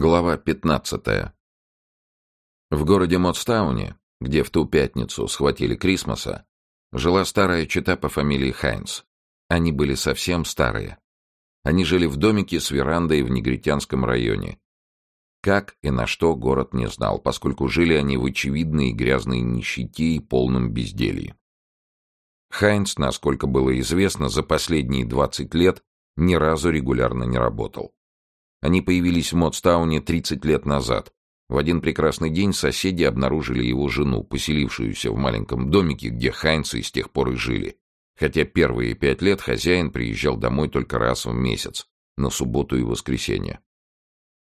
Глава 15. В городе Моцтауне, где в ту пятницу схватили Крисмоса, жила старая чита по фамилии Хайнс. Они были совсем старые. Они жили в домике с верандой в негритянском районе. Как и на что город не знал, поскольку жили они в очевидной грязной нищете и полном безделье. Хайнс, насколько было известно, за последние 20 лет ни разу регулярно не работал. Они появились в Модстауне 30 лет назад. В один прекрасный день соседи обнаружили его жену, поселившуюся в маленьком домике, где Хайнцы с тех пор и жили. Хотя первые пять лет хозяин приезжал домой только раз в месяц, на субботу и воскресенье.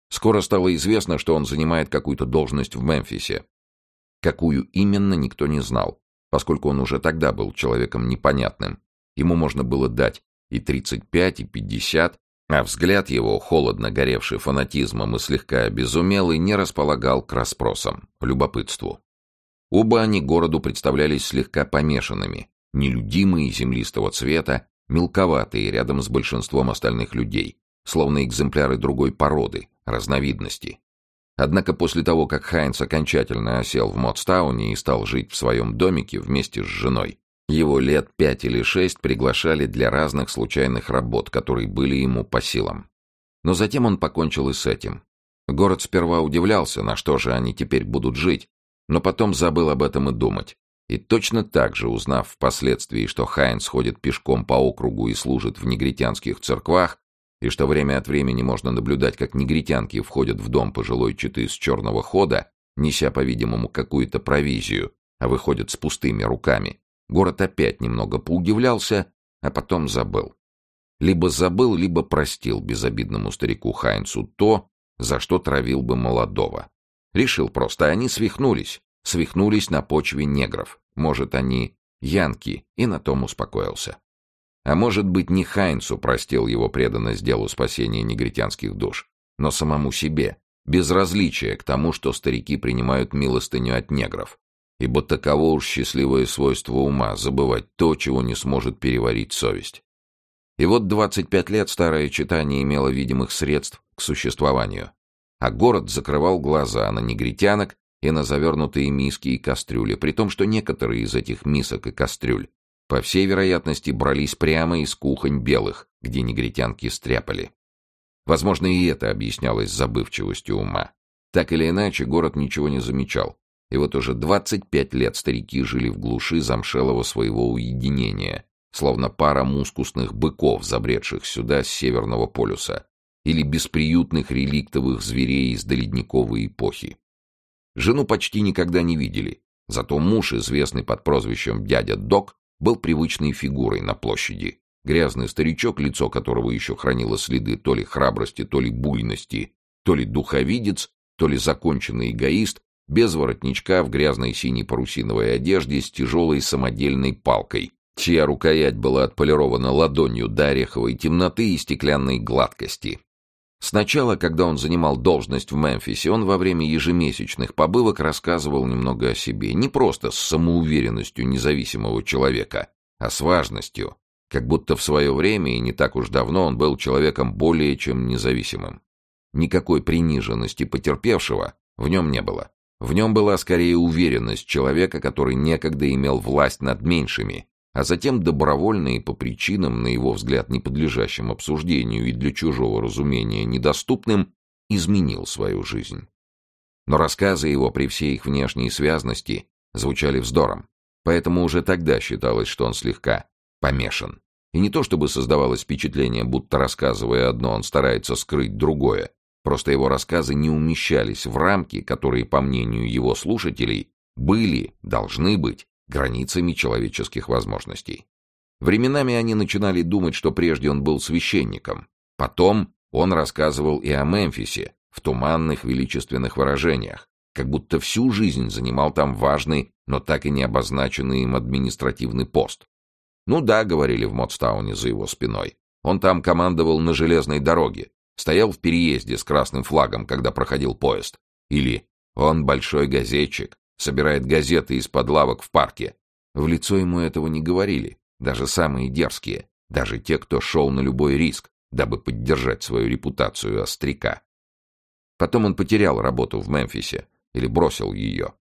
Скоро стало известно, что он занимает какую-то должность в Мемфисе. Какую именно, никто не знал, поскольку он уже тогда был человеком непонятным. Ему можно было дать и 35, и 50, а взгляд его, холодно горевший фанатизмом и слегка обезумелый, не располагал к расспросам, любопытству. Оба они городу представлялись слегка помешанными, нелюдимые землистого цвета, мелковатые рядом с большинством остальных людей, словно экземпляры другой породы, разновидности. Однако после того, как Хайнц окончательно осел в Модстауне и стал жить в своем домике вместе с женой, его лет пять или шесть приглашали для разных случайных работ, которые были ему по силам. Но затем он покончил и с этим. Город сперва удивлялся, на что же они теперь будут жить, но потом забыл об этом и думать. И точно так же, узнав впоследствии, что Хайнс ходит пешком по округу и служит в негритянских церквах, и что время от времени можно наблюдать, как негритянки входят в дом пожилой четы с черного хода, неся, по-видимому, какую-то провизию, а выходят с пустыми руками, Город опять немного поудивлялся, а потом забыл. Либо забыл, либо простил безобидному старику Хайнцу то, за что травил бы молодого. Решил просто, они свихнулись, свихнулись на почве негров. Может, они янки, и на том успокоился. А может быть, не Хайнцу простил его преданность делу спасения негритянских душ, но самому себе, безразличие к тому, что старики принимают милостыню от негров, ибо таково уж счастливое свойство ума — забывать то, чего не сможет переварить совесть. И вот 25 лет старая чита не имела видимых средств к существованию, а город закрывал глаза на негритянок и на завернутые миски и кастрюли, при том, что некоторые из этих мисок и кастрюль, по всей вероятности, брались прямо из кухонь белых, где негритянки стряпали. Возможно, и это объяснялось забывчивостью ума. Так или иначе, город ничего не замечал, и вот уже 25 лет старики жили в глуши замшелого своего уединения, словно пара мускусных быков, забредших сюда с Северного полюса, или бесприютных реликтовых зверей из доледниковой эпохи. Жену почти никогда не видели, зато муж, известный под прозвищем «дядя Док», был привычной фигурой на площади. Грязный старичок, лицо которого еще хранило следы то ли храбрости, то ли буйности, то ли духовидец, то ли законченный эгоист, без воротничка, в грязной синей парусиновой одежде с тяжелой самодельной палкой, чья рукоять была отполирована ладонью до ореховой темноты и стеклянной гладкости. Сначала, когда он занимал должность в Мемфисе, он во время ежемесячных побывок рассказывал немного о себе, не просто с самоуверенностью независимого человека, а с важностью, как будто в свое время и не так уж давно он был человеком более чем независимым. Никакой приниженности потерпевшего в нем не было. В нем была скорее уверенность человека, который некогда имел власть над меньшими, а затем добровольно и по причинам, на его взгляд, не подлежащим обсуждению и для чужого разумения недоступным, изменил свою жизнь. Но рассказы его при всей их внешней связности звучали вздором, поэтому уже тогда считалось, что он слегка помешан. И не то чтобы создавалось впечатление, будто рассказывая одно, он старается скрыть другое, Просто его рассказы не умещались в рамки, которые, по мнению его слушателей, были, должны быть, границами человеческих возможностей. Временами они начинали думать, что прежде он был священником. Потом он рассказывал и о Мемфисе, в туманных величественных выражениях, как будто всю жизнь занимал там важный, но так и не обозначенный им административный пост. Ну да, говорили в Модстауне за его спиной. Он там командовал на железной дороге, Стоял в переезде с красным флагом, когда проходил поезд. Или он большой газетчик, собирает газеты из-под лавок в парке. В лицо ему этого не говорили, даже самые дерзкие, даже те, кто шел на любой риск, дабы поддержать свою репутацию остряка. Потом он потерял работу в Мемфисе или бросил ее.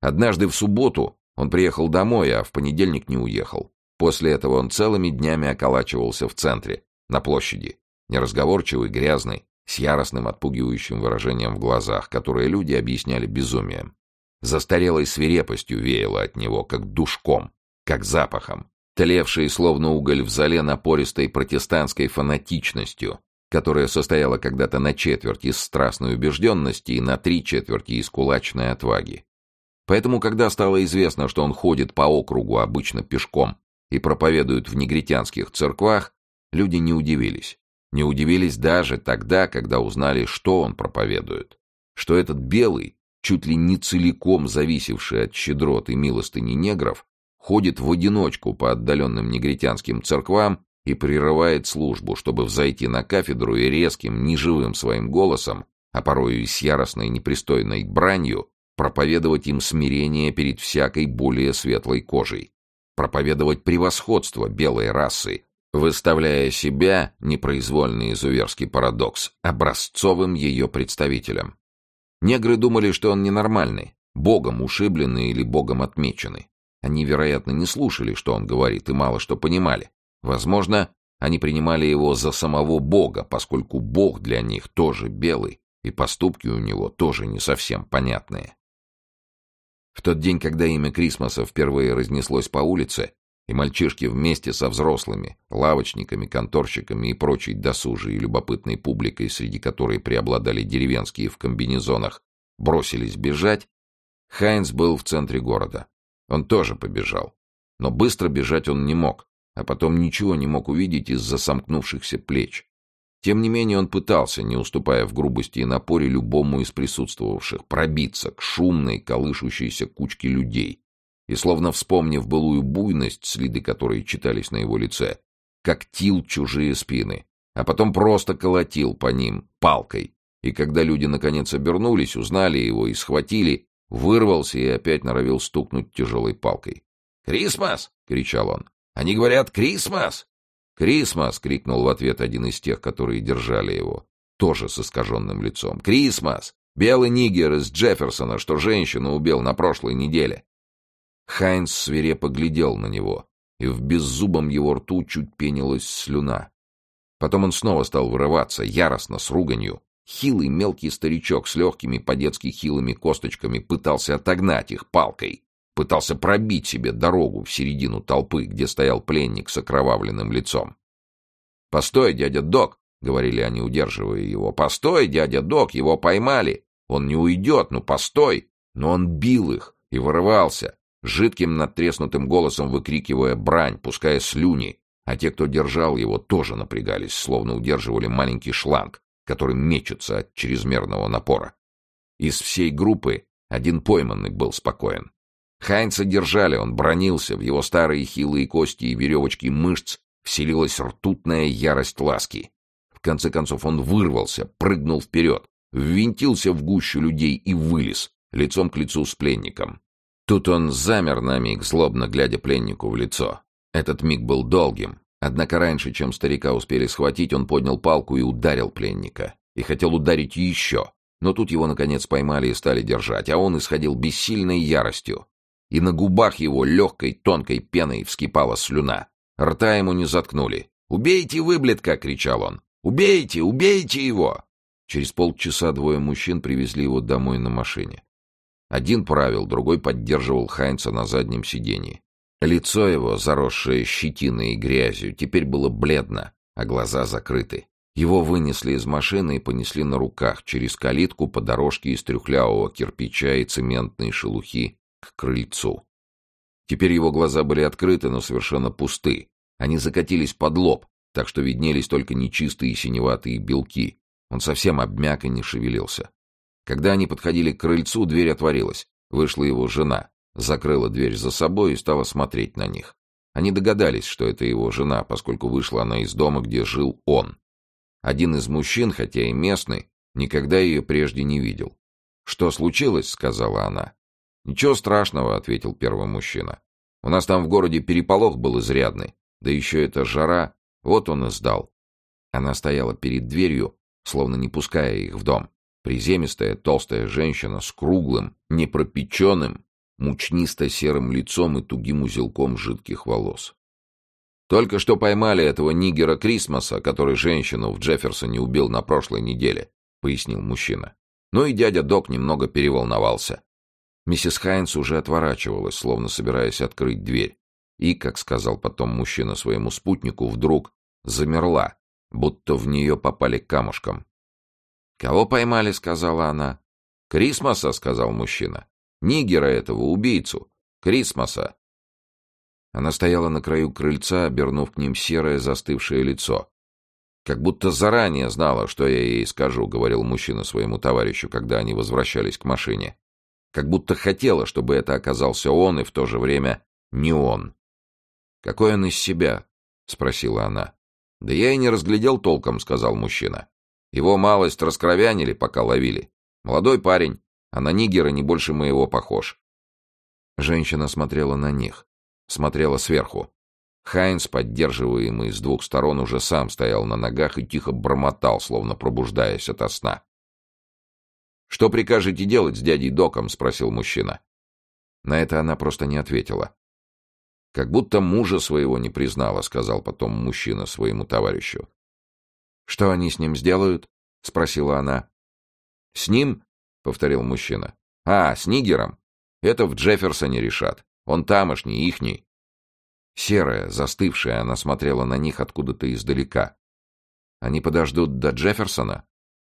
Однажды в субботу он приехал домой, а в понедельник не уехал. После этого он целыми днями околачивался в центре, на площади, неразговорчивый, грязный, с яростным отпугивающим выражением в глазах, которое люди объясняли безумием. Застарелой свирепостью веяло от него, как душком, как запахом, тлевшей словно уголь в зале напористой протестантской фанатичностью, которая состояла когда-то на четверть из страстной убежденности и на три четверти из кулачной отваги. Поэтому, когда стало известно, что он ходит по округу обычно пешком и проповедует в негритянских церквах, люди не удивились. Не удивились даже тогда, когда узнали, что он проповедует. Что этот белый, чуть ли не целиком зависевший от щедрот и милостыни негров, ходит в одиночку по отдаленным негритянским церквам и прерывает службу, чтобы взойти на кафедру и резким, неживым своим голосом, а порою и с яростной непристойной бранью, проповедовать им смирение перед всякой более светлой кожей, проповедовать превосходство белой расы, выставляя себя, непроизвольный изуверский парадокс, образцовым ее представителем. Негры думали, что он ненормальный, богом ушибленный или богом отмеченный. Они, вероятно, не слушали, что он говорит, и мало что понимали. Возможно, они принимали его за самого Бога, поскольку Бог для них тоже белый, и поступки у него тоже не совсем понятные. В тот день, когда имя Крисмоса впервые разнеслось по улице, и мальчишки вместе со взрослыми, лавочниками, конторщиками и прочей досужей и любопытной публикой, среди которой преобладали деревенские в комбинезонах, бросились бежать, Хайнс был в центре города. Он тоже побежал. Но быстро бежать он не мог а потом ничего не мог увидеть из-за сомкнувшихся плеч. Тем не менее он пытался, не уступая в грубости и напоре любому из присутствовавших, пробиться к шумной, колышущейся кучке людей. И, словно вспомнив былую буйность, следы которой читались на его лице, когтил чужие спины, а потом просто колотил по ним палкой. И когда люди наконец обернулись, узнали его и схватили, вырвался и опять норовил стукнуть тяжелой палкой. «Крисмас!» — кричал он. Они говорят «Крисмас!» «Крисмас!» — крикнул в ответ один из тех, которые держали его, тоже с искаженным лицом. «Крисмас! Белый нигер из Джефферсона, что женщину убил на прошлой неделе!» Хайнс свирепо глядел на него, и в беззубом его рту чуть пенилась слюна. Потом он снова стал вырываться, яростно, с руганью. Хилый мелкий старичок с легкими по-детски хилыми косточками пытался отогнать их палкой пытался пробить себе дорогу в середину толпы, где стоял пленник с окровавленным лицом. «Постой, дядя Док!» — говорили они, удерживая его. «Постой, дядя Док, его поймали! Он не уйдет, ну постой!» Но он бил их и вырывался, жидким надтреснутым голосом выкрикивая брань, пуская слюни, а те, кто держал его, тоже напрягались, словно удерживали маленький шланг, который мечется от чрезмерного напора. Из всей группы один пойманный был спокоен. Хайнца держали, он бронился, в его старые хилые кости и веревочки мышц вселилась ртутная ярость ласки. В конце концов он вырвался, прыгнул вперед, ввинтился в гущу людей и вылез, лицом к лицу с пленником. Тут он замер на миг, злобно глядя пленнику в лицо. Этот миг был долгим, однако раньше, чем старика успели схватить, он поднял палку и ударил пленника. И хотел ударить еще, но тут его, наконец, поймали и стали держать, а он исходил бессильной яростью и на губах его легкой тонкой пеной вскипала слюна. Рта ему не заткнули. «Убейте выблетка!» — кричал он. «Убейте! Убейте его!» Через полчаса двое мужчин привезли его домой на машине. Один правил, другой поддерживал Хайнца на заднем сиденье. Лицо его, заросшее щетиной и грязью, теперь было бледно, а глаза закрыты. Его вынесли из машины и понесли на руках через калитку по дорожке из трюхлявого кирпича и цементной шелухи к крыльцу. Теперь его глаза были открыты, но совершенно пусты. Они закатились под лоб, так что виднелись только нечистые синеватые белки. Он совсем обмяк и не шевелился. Когда они подходили к крыльцу, дверь отворилась. Вышла его жена, закрыла дверь за собой и стала смотреть на них. Они догадались, что это его жена, поскольку вышла она из дома, где жил он. Один из мужчин, хотя и местный, никогда ее прежде не видел. «Что случилось?» — сказала она. «Ничего страшного», — ответил первый мужчина. «У нас там в городе переполох был изрядный. Да еще эта жара. Вот он и сдал». Она стояла перед дверью, словно не пуская их в дом. Приземистая толстая женщина с круглым, непропеченным, мучнисто-серым лицом и тугим узелком жидких волос. Только что поймали этого нигера Крисмоса, который женщину в Джефферсоне убил на прошлой неделе, пояснил мужчина. Ну и дядя Док немного переволновался. Миссис Хайнс уже отворачивалась, словно собираясь открыть дверь. И, как сказал потом мужчина своему спутнику, вдруг замерла, будто в нее попали камушком. «Кого поймали?» — сказала она. «Крисмоса», — сказал мужчина. «Нигера этого, убийцу. Крисмоса». Она стояла на краю крыльца, обернув к ним серое застывшее лицо. «Как будто заранее знала, что я ей скажу», — говорил мужчина своему товарищу, когда они возвращались к машине. Как будто хотела, чтобы это оказался он, и в то же время не он. «Какой он из себя?» — спросила она. «Да я и не разглядел толком», — сказал мужчина. «Его малость раскровянили, пока ловили. Молодой парень, а на нигера не больше моего похож». Женщина смотрела на них, смотрела сверху. Хайнс, поддерживаемый с двух сторон, уже сам стоял на ногах и тихо бормотал, словно пробуждаясь ото сна. «Что прикажете делать с дядей Доком?» — спросил мужчина. На это она просто не ответила. «Как будто мужа своего не признала», — сказал потом мужчина своему товарищу. «Что они с ним сделают?» — спросила она. «С ним?» — повторил мужчина. «А, с Нигером? Это в Джефферсоне решат. Он тамошний, ихний». Серая, застывшая, она смотрела на них откуда-то издалека. «Они подождут до Джефферсона?»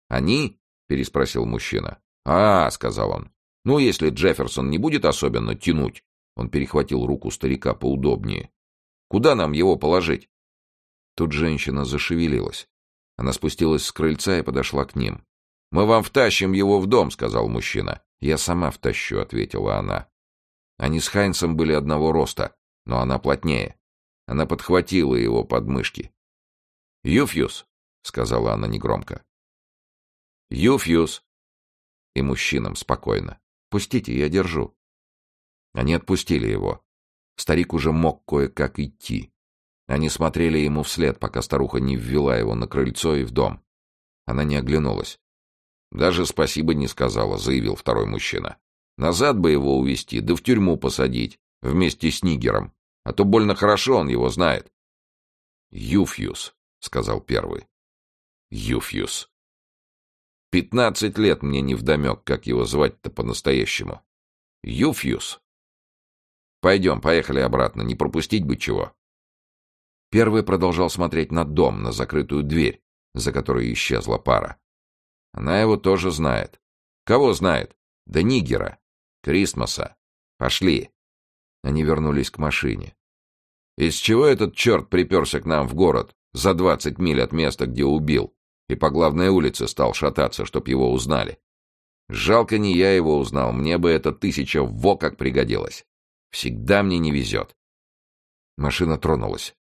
«Они?» переспросил мужчина. «А, — сказал он, — ну, если Джефферсон не будет особенно тянуть...» Он перехватил руку старика поудобнее. «Куда нам его положить?» Тут женщина зашевелилась. Она спустилась с крыльца и подошла к ним. «Мы вам втащим его в дом», — сказал мужчина. «Я сама втащу», — ответила она. Они с Хайнсом были одного роста, но она плотнее. Она подхватила его подмышки. «Юфьюс», — сказала она негромко. «Юфьюз!» И мужчинам спокойно. «Пустите, я держу». Они отпустили его. Старик уже мог кое-как идти. Они смотрели ему вслед, пока старуха не ввела его на крыльцо и в дом. Она не оглянулась. «Даже спасибо не сказала», — заявил второй мужчина. «Назад бы его увезти, да в тюрьму посадить, вместе с Нигером. А то больно хорошо он его знает». «Юфьюс», — сказал первый. «Юфьюс». Пятнадцать лет мне невдомек, как его звать-то по-настоящему. Юфьюс. Пойдем, поехали обратно, не пропустить бы чего. Первый продолжал смотреть на дом, на закрытую дверь, за которой исчезла пара. Она его тоже знает. Кого знает? Да Нигера. Кристмаса. Пошли. Они вернулись к машине. Из чего этот черт приперся к нам в город, за двадцать миль от места, где убил? и по главной улице стал шататься, чтоб его узнали. Жалко не я его узнал, мне бы эта тысяча во как пригодилась. Всегда мне не везет. Машина тронулась.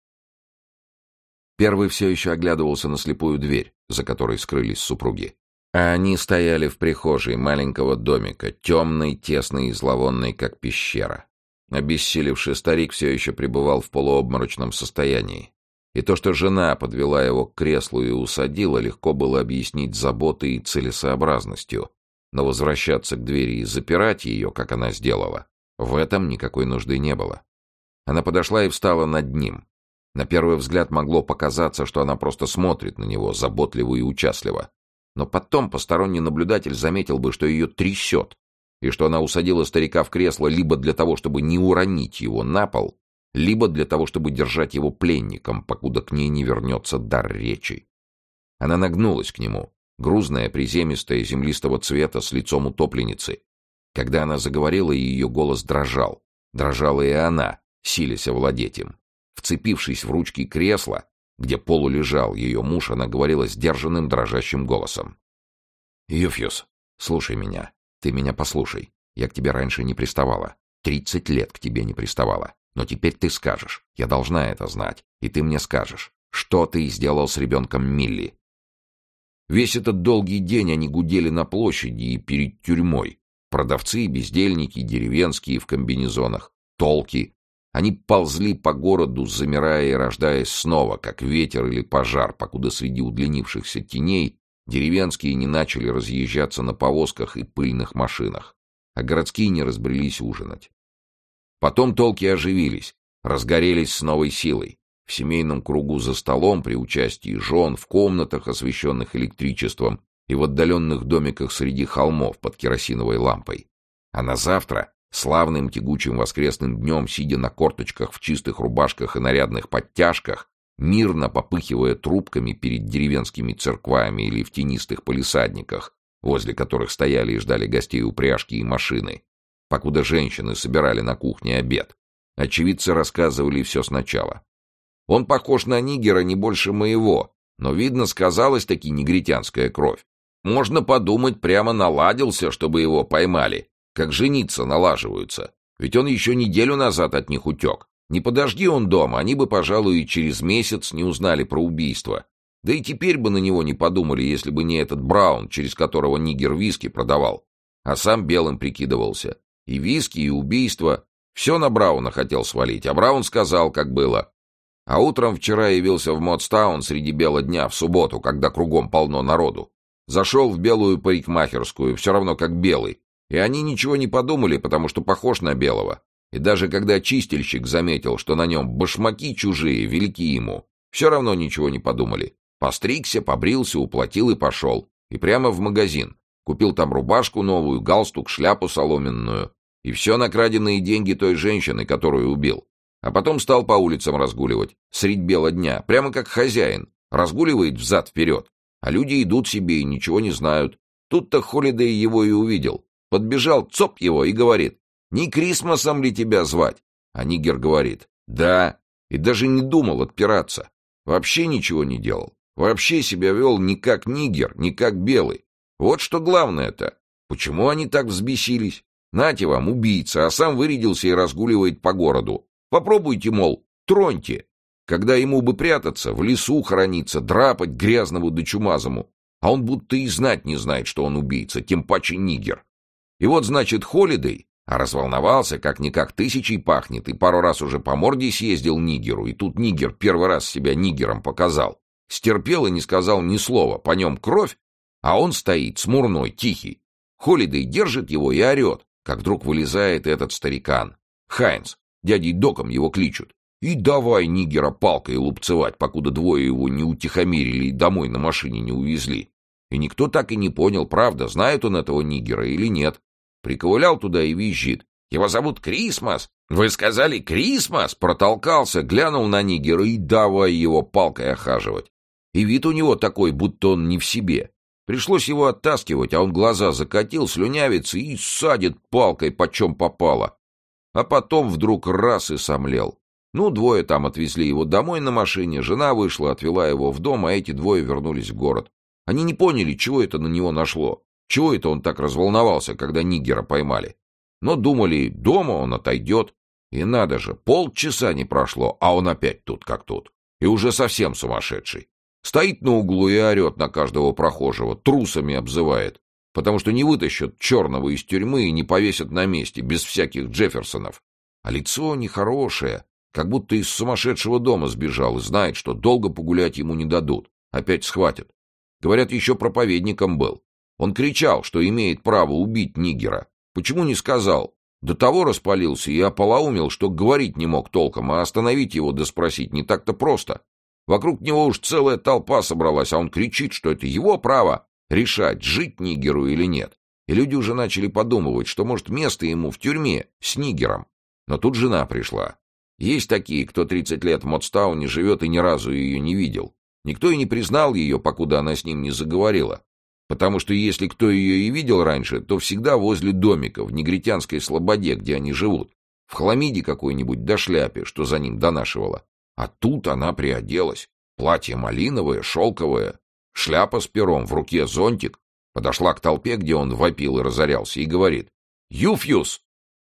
Первый все еще оглядывался на слепую дверь, за которой скрылись супруги. А они стояли в прихожей маленького домика, темной, тесной и зловонной, как пещера. Обессилевший старик все еще пребывал в полуобморочном состоянии. И то, что жена подвела его к креслу и усадила, легко было объяснить заботой и целесообразностью. Но возвращаться к двери и запирать ее, как она сделала, в этом никакой нужды не было. Она подошла и встала над ним. На первый взгляд могло показаться, что она просто смотрит на него, заботливо и участливо. Но потом посторонний наблюдатель заметил бы, что ее трясет, и что она усадила старика в кресло либо для того, чтобы не уронить его на пол, либо для того, чтобы держать его пленником, покуда к ней не вернется дар речи. Она нагнулась к нему, грузная, приземистая, землистого цвета, с лицом утопленницы. Когда она заговорила, ее голос дрожал. Дрожала и она, силясь овладеть им. Вцепившись в ручки кресла, где полулежал ее муж, она говорила сдержанным, дрожащим голосом. «Юфьюс, слушай меня. Ты меня послушай. Я к тебе раньше не приставала. Тридцать лет к тебе не приставала. Но теперь ты скажешь. Я должна это знать. И ты мне скажешь. Что ты сделал с ребенком Милли? Весь этот долгий день они гудели на площади и перед тюрьмой. Продавцы, бездельники, деревенские в комбинезонах, толки. Они ползли по городу, замирая и рождаясь снова, как ветер или пожар, покуда среди удлинившихся теней Деревенские не начали разъезжаться на повозках и пыльных машинах, а городские не разбрелись ужинать. Потом толки оживились, разгорелись с новой силой. В семейном кругу за столом, при участии жен, в комнатах, освещенных электричеством, и в отдаленных домиках среди холмов под керосиновой лампой. А на завтра, славным тягучим воскресным днем, сидя на корточках в чистых рубашках и нарядных подтяжках, мирно попыхивая трубками перед деревенскими церквами или в тенистых полисадниках, возле которых стояли и ждали гостей упряжки и машины, покуда женщины собирали на кухне обед. Очевидцы рассказывали все сначала. Он похож на нигера не больше моего, но, видно, сказалась таки негритянская кровь. Можно подумать, прямо наладился, чтобы его поймали, как жениться налаживаются. Ведь он еще неделю назад от них утек. Не подожди он дома, они бы, пожалуй, и через месяц не узнали про убийство. Да и теперь бы на него не подумали, если бы не этот Браун, через которого нигер виски продавал. А сам белым прикидывался. И виски, и убийство. Все на Брауна хотел свалить, а Браун сказал, как было. А утром вчера явился в Модстаун среди бела дня, в субботу, когда кругом полно народу. Зашел в белую парикмахерскую, все равно как белый. И они ничего не подумали, потому что похож на белого. И даже когда чистильщик заметил, что на нем башмаки чужие, велики ему, все равно ничего не подумали. Постригся, побрился, уплатил и пошел. И прямо в магазин. Купил там рубашку новую, галстук, шляпу соломенную. И все на краденные деньги той женщины, которую убил. А потом стал по улицам разгуливать, средь бела дня, прямо как хозяин. Разгуливает взад-вперед. А люди идут себе и ничего не знают. Тут-то Холидей его и увидел. Подбежал, цоп его, и говорит, «Не Крисмосом ли тебя звать?» А Нигер говорит, «Да». И даже не думал отпираться. Вообще ничего не делал. Вообще себя вел не как Нигер, не как Белый. Вот что главное-то. Почему они так взбесились? Нате вам, убийца, а сам вырядился и разгуливает по городу. Попробуйте, мол, троньте. Когда ему бы прятаться, в лесу храниться, драпать грязному да чумазому, а он будто и знать не знает, что он убийца, тем паче нигер. И вот, значит, Холидей, а разволновался, как-никак тысячей пахнет, и пару раз уже по морде съездил нигеру, и тут нигер первый раз себя нигером показал. Стерпел и не сказал ни слова, по нем кровь, а он стоит, смурной, тихий. Холидей держит его и орет, как вдруг вылезает этот старикан. Хайнс, дядей Доком его кличут. И давай нигера палкой лупцевать, покуда двое его не утихомирили и домой на машине не увезли. И никто так и не понял, правда, знает он этого нигера или нет. Приковылял туда и визжит. Его зовут Крисмас. Вы сказали Крисмас? Протолкался, глянул на нигера и давай его палкой охаживать. И вид у него такой, будто он не в себе. Пришлось его оттаскивать, а он глаза закатил, слюнявится и садит палкой, почем попало. А потом вдруг раз и сомлел. Ну, двое там отвезли его домой на машине, жена вышла, отвела его в дом, а эти двое вернулись в город. Они не поняли, чего это на него нашло, чего это он так разволновался, когда Нигера поймали. Но думали, дома он отойдет. И надо же, полчаса не прошло, а он опять тут как тут. И уже совсем сумасшедший. Стоит на углу и орет на каждого прохожего, трусами обзывает, потому что не вытащат черного из тюрьмы и не повесят на месте, без всяких Джефферсонов. А лицо нехорошее, как будто из сумасшедшего дома сбежал и знает, что долго погулять ему не дадут. Опять схватят. Говорят, еще проповедником был. Он кричал, что имеет право убить нигера. Почему не сказал? До того распалился и ополоумел, что говорить не мог толком, а остановить его да спросить не так-то просто. Вокруг него уж целая толпа собралась, а он кричит, что это его право решать, жить нигеру или нет. И люди уже начали подумывать, что, может, место ему в тюрьме с нигером. Но тут жена пришла. Есть такие, кто 30 лет в Модстауне живет и ни разу ее не видел. Никто и не признал ее, покуда она с ним не заговорила. Потому что если кто ее и видел раньше, то всегда возле домика, в негритянской слободе, где они живут. В хламиде какой-нибудь до шляпе, что за ним донашивала. А тут она приоделась. Платье малиновое, шелковое, шляпа с пером, в руке зонтик. Подошла к толпе, где он вопил и разорялся, и говорит «Юфьюс!»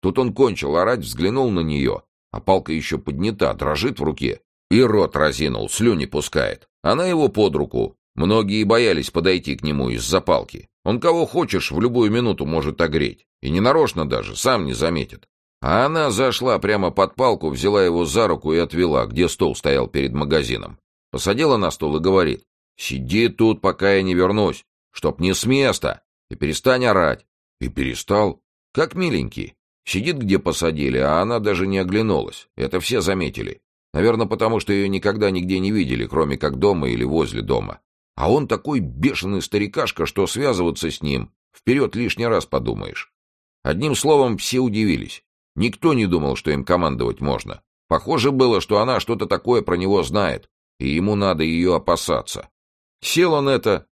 Тут он кончил орать, взглянул на нее, а палка еще поднята, дрожит в руке. И рот разинул, слюни пускает. Она его под руку. Многие боялись подойти к нему из-за палки. Он кого хочешь в любую минуту может огреть. И не нарочно даже, сам не заметит. А она зашла прямо под палку, взяла его за руку и отвела, где стол стоял перед магазином. Посадила на стол и говорит, «Сиди тут, пока я не вернусь. Чтоб не с места! И перестань орать!» И перестал. Как миленький. Сидит, где посадили, а она даже не оглянулась. Это все заметили. Наверное, потому что ее никогда нигде не видели, кроме как дома или возле дома. А он такой бешеный старикашка, что связываться с ним вперед лишний раз подумаешь. Одним словом, все удивились. Никто не думал, что им командовать можно. Похоже было, что она что-то такое про него знает, и ему надо ее опасаться. Сел он это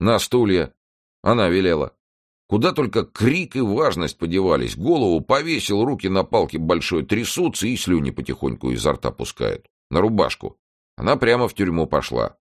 на стулья. Она велела. Куда только крик и важность подевались. Голову повесил, руки на палке большой трясутся и слюни потихоньку изо рта пускают. На рубашку. Она прямо в тюрьму пошла.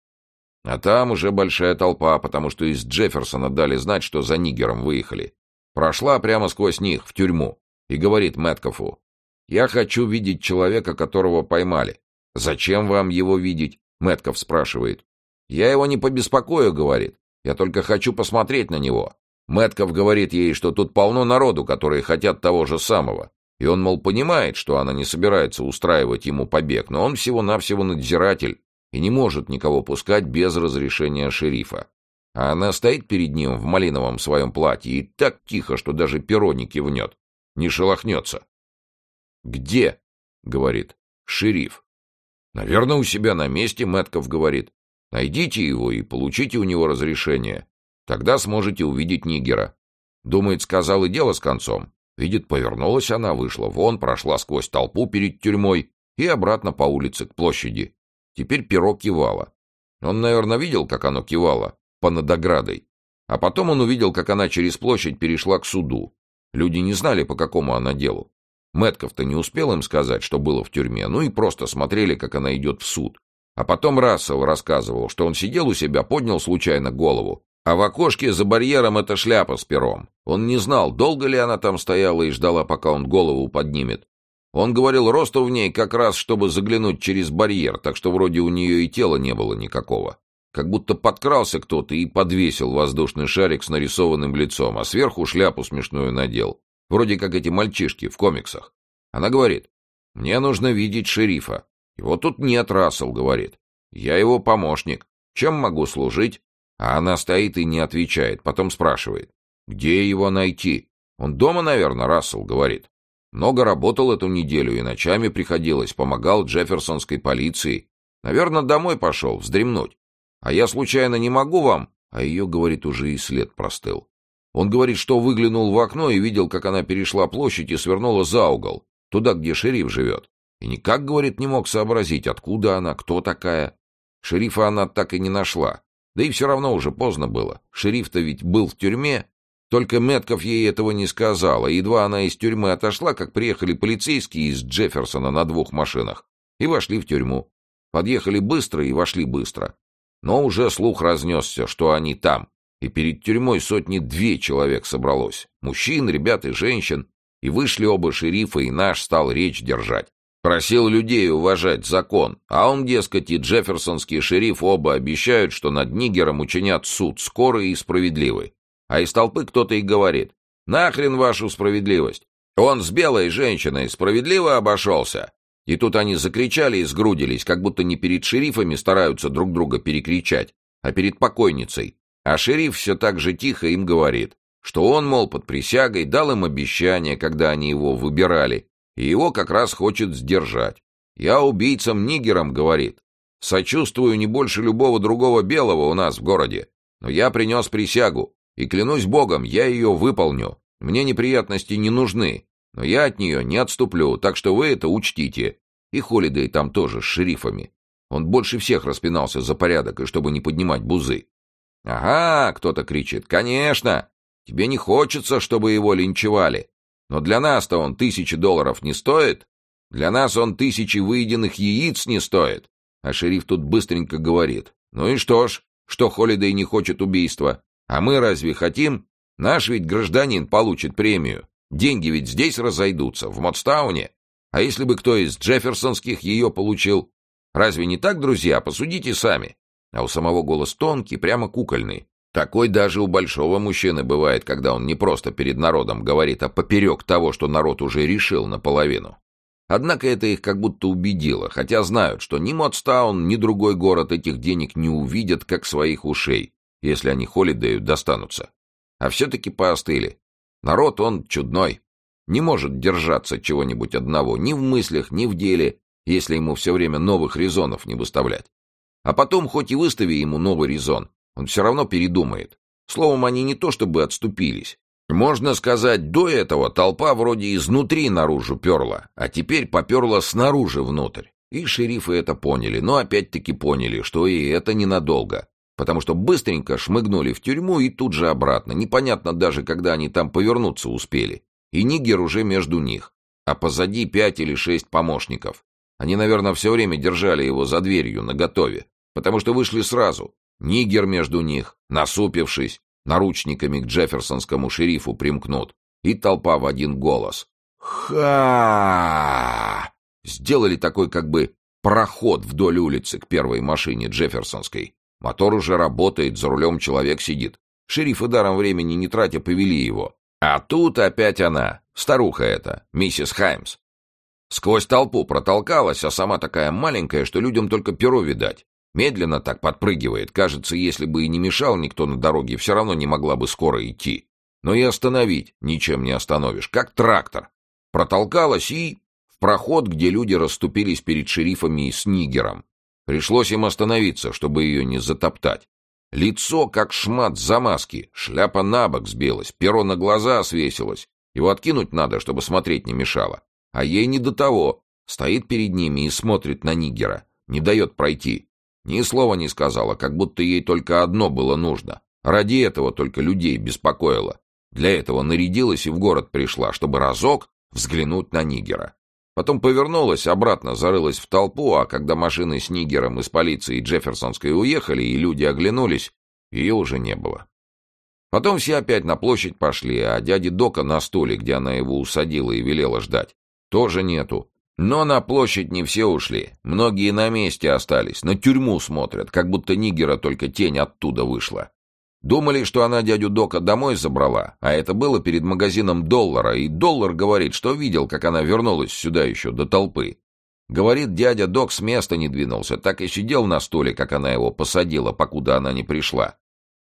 А там уже большая толпа, потому что из Джефферсона дали знать, что за нигером выехали. Прошла прямо сквозь них, в тюрьму, и говорит Мэткофу, «Я хочу видеть человека, которого поймали». «Зачем вам его видеть?» — Мэтков спрашивает. «Я его не побеспокою», — говорит. «Я только хочу посмотреть на него». Мэтков говорит ей, что тут полно народу, которые хотят того же самого. И он, мол, понимает, что она не собирается устраивать ему побег, но он всего-навсего надзиратель и не может никого пускать без разрешения шерифа. А она стоит перед ним в малиновом своем платье и так тихо, что даже перо не кивнет, не шелохнется. «Где?» — говорит. «Шериф». «Наверное, у себя на месте», — Мэтков говорит. «Найдите его и получите у него разрешение. Тогда сможете увидеть Нигера». Думает, сказал и дело с концом. Видит, повернулась она, вышла вон, прошла сквозь толпу перед тюрьмой и обратно по улице к площади. Теперь перо кивало. Он, наверное, видел, как оно кивало, понад оградой. А потом он увидел, как она через площадь перешла к суду. Люди не знали, по какому она делу. Мэтков-то не успел им сказать, что было в тюрьме, ну и просто смотрели, как она идет в суд. А потом Рассел рассказывал, что он сидел у себя, поднял случайно голову, а в окошке за барьером эта шляпа с пером. Он не знал, долго ли она там стояла и ждала, пока он голову поднимет. Он говорил, росту в ней как раз, чтобы заглянуть через барьер, так что вроде у нее и тела не было никакого. Как будто подкрался кто-то и подвесил воздушный шарик с нарисованным лицом, а сверху шляпу смешную надел. Вроде как эти мальчишки в комиксах. Она говорит, мне нужно видеть шерифа. Его тут нет, Рассел говорит. Я его помощник. Чем могу служить? А она стоит и не отвечает, потом спрашивает. Где его найти? Он дома, наверное, Рассел говорит. Много работал эту неделю и ночами приходилось, помогал Джефферсонской полиции. Наверное, домой пошел, вздремнуть. А я случайно не могу вам? А ее, говорит, уже и след простыл. Он говорит, что выглянул в окно и видел, как она перешла площадь и свернула за угол, туда, где шериф живет. И никак, говорит, не мог сообразить, откуда она, кто такая. Шерифа она так и не нашла. Да и все равно уже поздно было. Шериф-то ведь был в тюрьме. Только Метков ей этого не сказал, а едва она из тюрьмы отошла, как приехали полицейские из Джефферсона на двух машинах и вошли в тюрьму. Подъехали быстро и вошли быстро. Но уже слух разнесся, что они там, и перед тюрьмой сотни-две человек собралось. Мужчин, ребят и женщин. И вышли оба шерифа, и наш стал речь держать. Просил людей уважать закон, а он, дескать, и джефферсонский шериф оба обещают, что над Нигером учинят суд скорый и справедливый. А из толпы кто-то и говорит, «Нахрен вашу справедливость! Он с белой женщиной справедливо обошелся!» И тут они закричали и сгрудились, как будто не перед шерифами стараются друг друга перекричать, а перед покойницей. А шериф все так же тихо им говорит, что он, мол, под присягой дал им обещание, когда они его выбирали, и его как раз хочет сдержать. «Я убийцам-нигерам», — говорит. «Сочувствую не больше любого другого белого у нас в городе, но я принес присягу, и клянусь богом, я ее выполню. Мне неприятности не нужны, но я от нее не отступлю, так что вы это учтите. И Холидей там тоже с шерифами. Он больше всех распинался за порядок, и чтобы не поднимать бузы. «Ага!» — кто-то кричит. «Конечно! Тебе не хочется, чтобы его линчевали. Но для нас-то он тысячи долларов не стоит. Для нас он тысячи выеденных яиц не стоит». А шериф тут быстренько говорит. «Ну и что ж, что Холидей не хочет убийства? А мы разве хотим? Наш ведь гражданин получит премию. Деньги ведь здесь разойдутся, в Модстауне. А если бы кто из Джефферсонских ее получил? Разве не так, друзья? Посудите сами. А у самого голос тонкий, прямо кукольный. Такой даже у большого мужчины бывает, когда он не просто перед народом говорит, а поперек того, что народ уже решил наполовину. Однако это их как будто убедило, хотя знают, что ни Модстаун, ни другой город этих денег не увидят, как своих ушей, если они Холидею достанутся. А все-таки поостыли. Народ он чудной. Не может держаться чего-нибудь одного ни в мыслях, ни в деле, если ему все время новых резонов не выставлять. А потом, хоть и выстави ему новый резон, он все равно передумает. Словом, они не то чтобы отступились. Можно сказать, до этого толпа вроде изнутри наружу перла, а теперь поперла снаружи внутрь. И шерифы это поняли, но опять-таки поняли, что и это ненадолго. Потому что быстренько шмыгнули в тюрьму и тут же обратно. Непонятно даже, когда они там повернуться успели. И Нигер уже между них. А позади пять или шесть помощников. Они, наверное, все время держали его за дверью, наготове потому что вышли сразу. Нигер между них, насупившись, наручниками к джефферсонскому шерифу примкнут, и толпа в один голос. «Ха!» Сделали такой как бы проход вдоль улицы к первой машине Джефферсонской. Мотор уже работает, за рулем человек сидит. Шерифы даром времени не тратя повели его. А тут опять она, старуха эта, миссис Хаймс. Сквозь толпу протолкалась, а сама такая маленькая, что людям только перо видать. Медленно так подпрыгивает. Кажется, если бы и не мешал никто на дороге, все равно не могла бы скоро идти. Но и остановить ничем не остановишь, как трактор. Протолкалась и... в проход, где люди расступились перед шерифами и снигером. Пришлось им остановиться, чтобы ее не затоптать. Лицо, как шмат замазки, шляпа на бок сбилась, перо на глаза свесилось. Его откинуть надо, чтобы смотреть не мешало. А ей не до того. Стоит перед ними и смотрит на Нигера. Не дает пройти. Ни слова не сказала, как будто ей только одно было нужно. Ради этого только людей беспокоило. Для этого нарядилась и в город пришла, чтобы разок взглянуть на Нигера. Потом повернулась, обратно зарылась в толпу, а когда машины с Нигером из полиции Джефферсонской уехали и люди оглянулись, ее уже не было. Потом все опять на площадь пошли, а дяди Дока на стуле, где она его усадила и велела ждать, тоже нету. Но на площадь не все ушли. Многие на месте остались, на тюрьму смотрят, как будто Нигера только тень оттуда вышла. Думали, что она дядю Дока домой забрала, а это было перед магазином доллара, и доллар говорит, что видел, как она вернулась сюда еще до толпы. Говорит, дядя Док с места не двинулся, так и сидел на стуле, как она его посадила, покуда она не пришла.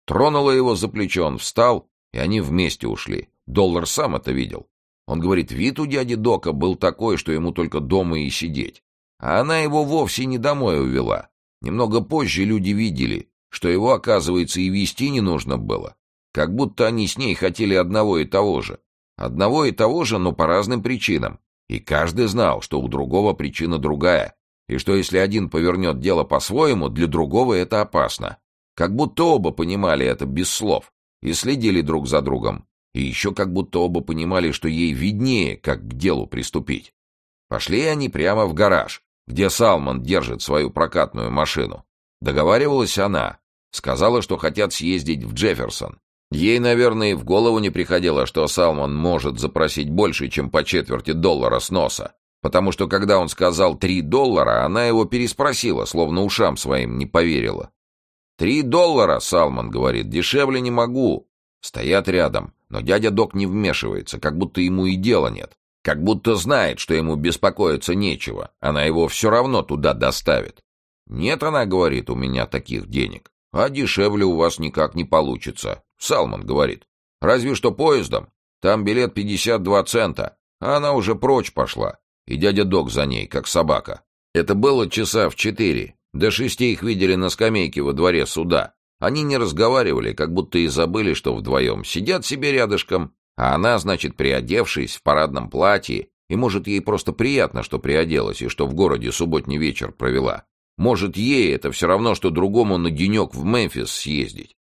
Тронула его за плечо, он встал, и они вместе ушли. Доллар сам это видел. Он говорит, вид у дяди Дока был такой, что ему только дома и сидеть. А она его вовсе не домой увела. Немного позже люди видели, что его, оказывается, и вести не нужно было. Как будто они с ней хотели одного и того же. Одного и того же, но по разным причинам. И каждый знал, что у другого причина другая, и что если один повернет дело по-своему, для другого это опасно. Как будто оба понимали это без слов и следили друг за другом, и еще как будто оба понимали, что ей виднее, как к делу приступить. Пошли они прямо в гараж, где Салман держит свою прокатную машину. Договаривалась она. Сказала, что хотят съездить в Джефферсон. Ей, наверное, в голову не приходило, что Салман может запросить больше, чем по четверти доллара с носа. Потому что, когда он сказал три доллара, она его переспросила, словно ушам своим не поверила. «Три доллара», — Салман говорит, — «дешевле не могу». Стоят рядом. Но дядя Док не вмешивается, как будто ему и дела нет. Как будто знает, что ему беспокоиться нечего. Она его все равно туда доставит. «Нет, — она говорит, — у меня таких денег. А дешевле у вас никак не получится», — Салман говорит. «Разве что поездом. Там билет 52 цента. А она уже прочь пошла. И дядя Док за ней, как собака. Это было часа в четыре. До шести их видели на скамейке во дворе суда. Они не разговаривали, как будто и забыли, что вдвоем сидят себе рядышком, а она, значит, приодевшись в парадном платье, и, может, ей просто приятно, что приоделась и что в городе субботний вечер провела. Может, ей это все равно, что другому на денек в Мемфис съездить.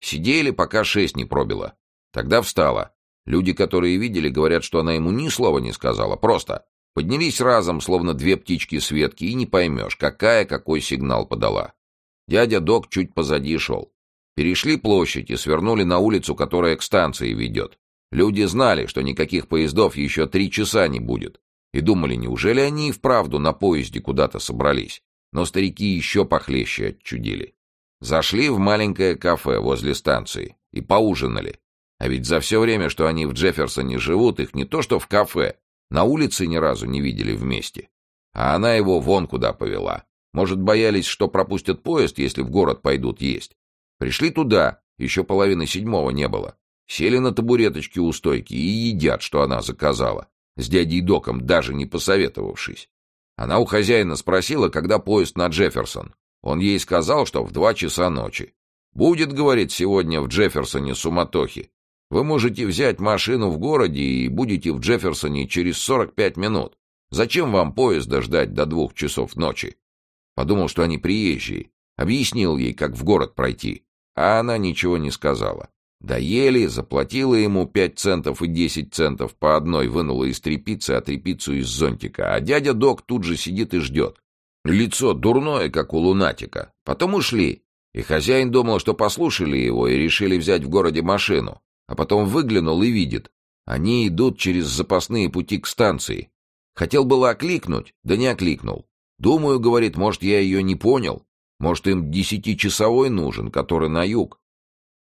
Сидели, пока шесть не пробило. Тогда встала. Люди, которые видели, говорят, что она ему ни слова не сказала. Просто поднялись разом, словно две птички с ветки, и не поймешь, какая какой сигнал подала. Дядя Док чуть позади шел. Перешли площадь и свернули на улицу, которая к станции ведет. Люди знали, что никаких поездов еще три часа не будет. И думали, неужели они и вправду на поезде куда-то собрались. Но старики еще похлеще отчудили. Зашли в маленькое кафе возле станции и поужинали. А ведь за все время, что они в Джефферсоне живут, их не то что в кафе, на улице ни разу не видели вместе. А она его вон куда повела. Может, боялись, что пропустят поезд, если в город пойдут есть. Пришли туда, еще половины седьмого не было. Сели на табуреточке у стойки и едят, что она заказала, с дядей Доком даже не посоветовавшись. Она у хозяина спросила, когда поезд на Джефферсон. Он ей сказал, что в два часа ночи. «Будет, — говорит, — сегодня в Джефферсоне суматохи. Вы можете взять машину в городе и будете в Джефферсоне через 45 минут. Зачем вам поезда ждать до двух часов ночи?» Подумал, что они приезжие. Объяснил ей, как в город пройти. А она ничего не сказала. Доели, заплатила ему пять центов и десять центов по одной, вынула из трепицы, а трепицу из зонтика. А дядя Док тут же сидит и ждет. Лицо дурное, как у лунатика. Потом ушли. И хозяин думал, что послушали его и решили взять в городе машину. А потом выглянул и видит. Они идут через запасные пути к станции. Хотел было окликнуть, да не окликнул. Думаю, говорит, может, я ее не понял. Может, им десятичасовой нужен, который на юг.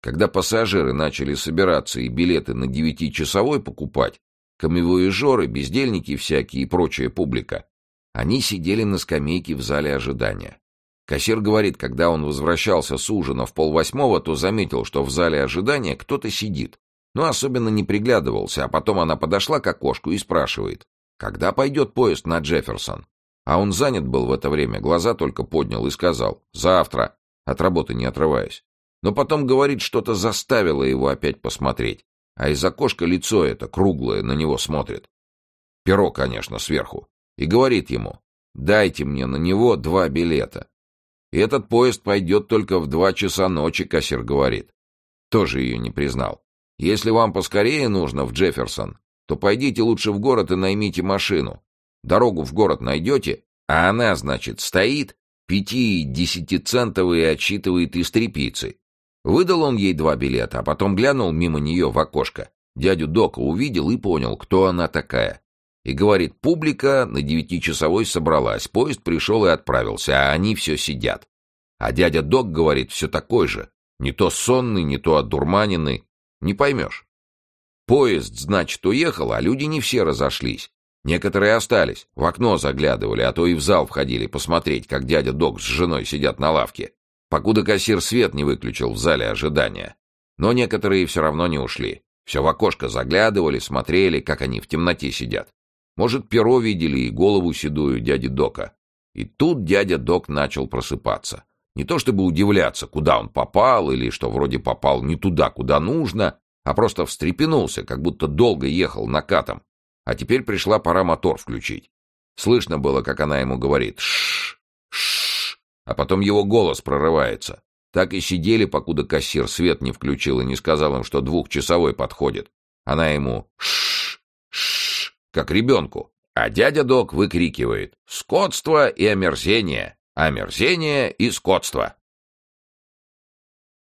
Когда пассажиры начали собираться и билеты на девятичасовой покупать, камевоежоры, бездельники всякие и прочая публика, они сидели на скамейке в зале ожидания. Кассир говорит, когда он возвращался с ужина в полвосьмого, то заметил, что в зале ожидания кто-то сидит. Но особенно не приглядывался, а потом она подошла к окошку и спрашивает, когда пойдет поезд на Джефферсон? А он занят был в это время, глаза только поднял и сказал «завтра», от работы не отрываясь. Но потом, говорит, что-то заставило его опять посмотреть, а из окошка лицо это, круглое, на него смотрит. Перо, конечно, сверху. И говорит ему «дайте мне на него два билета». И этот поезд пойдет только в два часа ночи, кассир говорит. Тоже ее не признал. Если вам поскорее нужно в Джефферсон, то пойдите лучше в город и наймите машину. Дорогу в город найдете, а она, значит, стоит, пяти- и десятицентовые отсчитывает из трепицы. Выдал он ей два билета, а потом глянул мимо нее в окошко. Дядю Дока увидел и понял, кто она такая. И говорит, публика на девятичасовой собралась, поезд пришел и отправился, а они все сидят. А дядя Док говорит, все такой же. Не то сонный, не то одурманенный. Не поймешь. Поезд, значит, уехал, а люди не все разошлись. Некоторые остались, в окно заглядывали, а то и в зал входили посмотреть, как дядя Док с женой сидят на лавке, покуда кассир свет не выключил в зале ожидания. Но некоторые все равно не ушли. Все в окошко заглядывали, смотрели, как они в темноте сидят. Может, перо видели и голову седую дяди Дока. И тут дядя Док начал просыпаться. Не то чтобы удивляться, куда он попал, или что вроде попал не туда, куда нужно, а просто встрепенулся, как будто долго ехал накатом. А теперь пришла пора мотор включить. Слышно было, как она ему говорит «шш, шш», а потом его голос прорывается. Так и сидели, покуда кассир свет не включил и не сказал им, что двухчасовой подходит. Она ему «шш, шш», как ребенку. А дядя Док выкрикивает «скотство и омерзение, омерзение и скотство».